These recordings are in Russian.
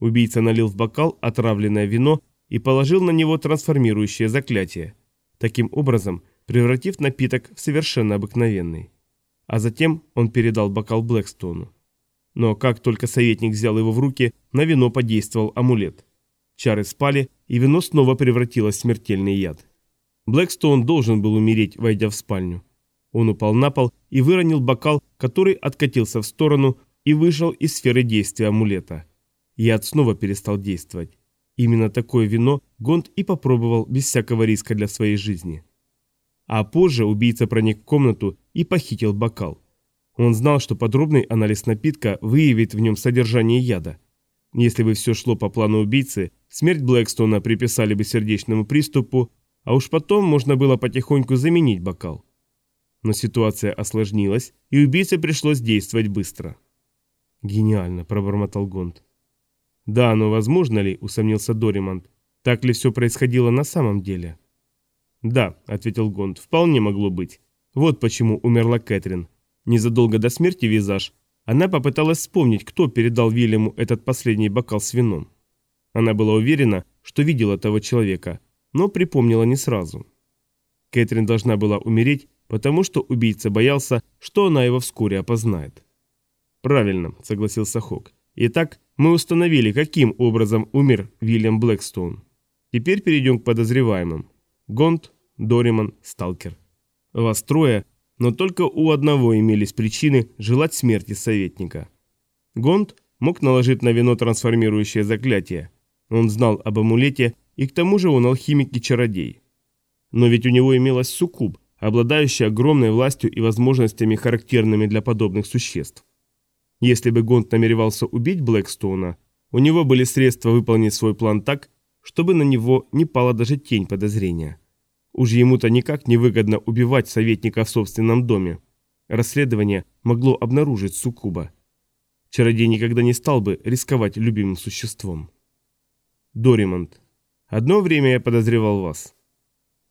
Убийца налил в бокал отравленное вино и положил на него трансформирующее заклятие, таким образом превратив напиток в совершенно обыкновенный. А затем он передал бокал Блэкстону. Но как только советник взял его в руки, на вино подействовал амулет. Чары спали, и вино снова превратилось в смертельный яд. Блэкстоун должен был умереть, войдя в спальню. Он упал на пол и выронил бокал, который откатился в сторону и вышел из сферы действия амулета. Яд снова перестал действовать. Именно такое вино Гонд и попробовал без всякого риска для своей жизни. А позже убийца проник в комнату и похитил бокал. Он знал, что подробный анализ напитка выявит в нем содержание яда. Если бы все шло по плану убийцы, смерть Блэкстона приписали бы сердечному приступу, а уж потом можно было потихоньку заменить бокал. Но ситуация осложнилась, и убийце пришлось действовать быстро. «Гениально», — пробормотал Гонд. «Да, но возможно ли?» – усомнился Доримонт. «Так ли все происходило на самом деле?» «Да», – ответил Гонд, – «вполне могло быть. Вот почему умерла Кэтрин. Незадолго до смерти Визаж она попыталась вспомнить, кто передал Вильяму этот последний бокал с вином. Она была уверена, что видела того человека, но припомнила не сразу. Кэтрин должна была умереть, потому что убийца боялся, что она его вскоре опознает. «Правильно», — согласился Хок. «Итак, мы установили, каким образом умер Вильям Блэкстоун. Теперь перейдем к подозреваемым. Гонт, Дориман, Сталкер. Вас трое, но только у одного имелись причины желать смерти советника. Гонт мог наложить на вино трансформирующее заклятие. Он знал об амулете, и к тому же он алхимик и чародей. Но ведь у него имелась суккуб, обладающая огромной властью и возможностями, характерными для подобных существ. Если бы Гонт намеревался убить Блэкстоуна, у него были средства выполнить свой план так, чтобы на него не пала даже тень подозрения. Уж ему-то никак не выгодно убивать советника в собственном доме. Расследование могло обнаружить Сукуба. Чародей никогда не стал бы рисковать любимым существом. Доримонт. Одно время я подозревал вас.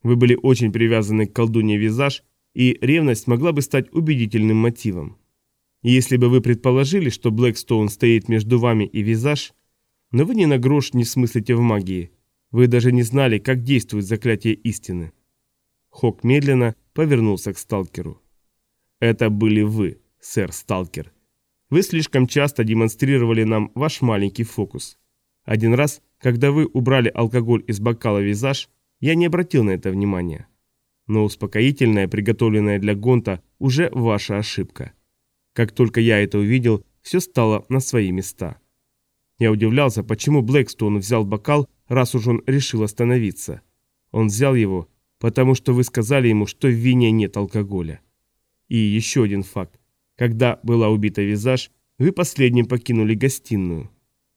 Вы были очень привязаны к колдуне Визаж, и ревность могла бы стать убедительным мотивом. Если бы вы предположили, что Блэкстоун стоит между вами и Визаж, но вы ни на грош не смыслите в магии. Вы даже не знали, как действует заклятие истины. Хок медленно повернулся к сталкеру. Это были вы, сэр Сталкер. Вы слишком часто демонстрировали нам ваш маленький фокус. Один раз, когда вы убрали алкоголь из бокала Визаж, я не обратил на это внимания. Но успокоительное, приготовленное для Гонта, уже ваша ошибка. Как только я это увидел, все стало на свои места. Я удивлялся, почему Блэкстоун взял бокал, раз уж он решил остановиться. Он взял его, потому что вы сказали ему, что в вине нет алкоголя. И еще один факт. Когда была убита Визаж, вы последним покинули гостиную.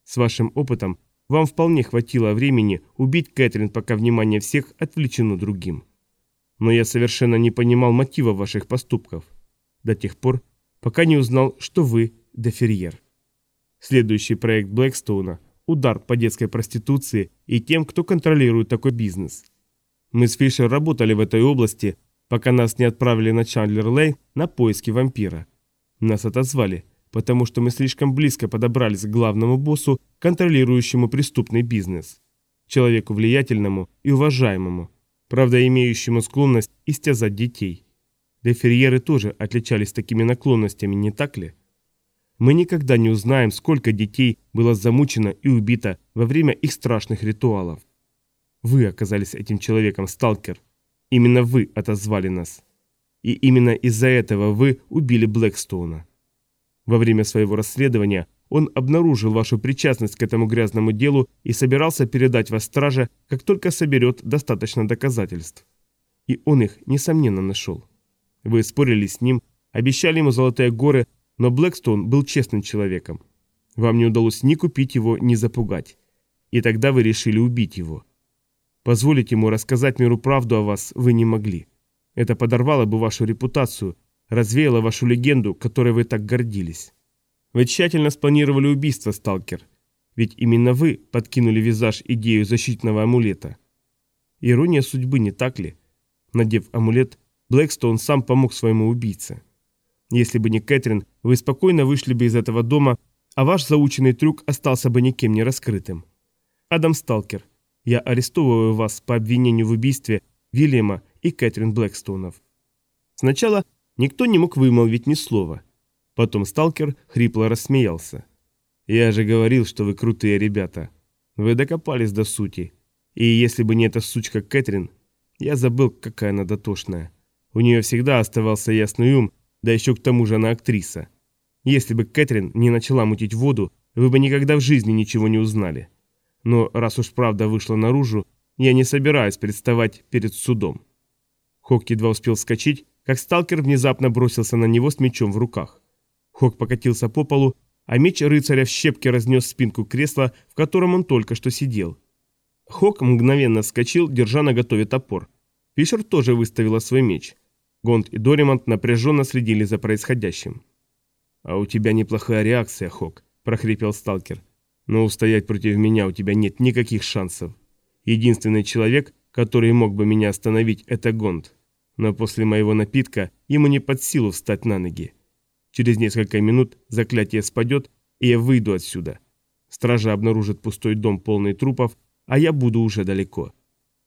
С вашим опытом вам вполне хватило времени убить Кэтрин, пока внимание всех отвлечено другим. Но я совершенно не понимал мотива ваших поступков. До тех пор, пока не узнал, что вы Деферьер. Следующий проект Блэкстоуна – удар по детской проституции и тем, кто контролирует такой бизнес. Мы с Фишер работали в этой области, пока нас не отправили на Чандлер-Лей на поиски вампира. Нас отозвали, потому что мы слишком близко подобрались к главному боссу, контролирующему преступный бизнес. Человеку влиятельному и уважаемому, правда имеющему склонность истязать детей. Деферьеры тоже отличались такими наклонностями, не так ли? Мы никогда не узнаем, сколько детей было замучено и убито во время их страшных ритуалов. Вы оказались этим человеком, сталкер. Именно вы отозвали нас. И именно из-за этого вы убили Блэкстоуна. Во время своего расследования он обнаружил вашу причастность к этому грязному делу и собирался передать вас страже, как только соберет достаточно доказательств. И он их, несомненно, нашел. Вы спорили с ним, обещали ему золотые горы, но Блэкстоун был честным человеком. Вам не удалось ни купить его, ни запугать. И тогда вы решили убить его. Позволить ему рассказать миру правду о вас вы не могли. Это подорвало бы вашу репутацию, развеяло вашу легенду, которой вы так гордились. Вы тщательно спланировали убийство, сталкер. Ведь именно вы подкинули визаж идею защитного амулета. Ирония судьбы, не так ли? Надев амулет, Блэкстоун сам помог своему убийце. Если бы не Кэтрин, вы спокойно вышли бы из этого дома, а ваш заученный трюк остался бы никем не раскрытым. Адам Сталкер, я арестовываю вас по обвинению в убийстве Вильяма и Кэтрин Блэкстоунов. Сначала никто не мог вымолвить ни слова. Потом Сталкер хрипло рассмеялся. «Я же говорил, что вы крутые ребята. Вы докопались до сути. И если бы не эта сучка Кэтрин, я забыл, какая она дотошная. У нее всегда оставался ясный ум, да еще к тому же она актриса. Если бы Кэтрин не начала мутить воду, вы бы никогда в жизни ничего не узнали. Но раз уж правда вышла наружу, я не собираюсь представать перед судом. Хок едва успел вскочить, как сталкер внезапно бросился на него с мечом в руках. Хок покатился по полу, а меч рыцаря в щепке разнес спинку кресла, в котором он только что сидел. Хок мгновенно вскочил, держа на готове топор. Фишер тоже выставила свой меч. Гонд и Доримонт напряженно следили за происходящим. «А у тебя неплохая реакция, Хок», – прохрипел сталкер. «Но устоять против меня у тебя нет никаких шансов. Единственный человек, который мог бы меня остановить, это Гонд. Но после моего напитка ему не под силу встать на ноги. Через несколько минут заклятие спадет, и я выйду отсюда. Стража обнаружит пустой дом полный трупов, а я буду уже далеко.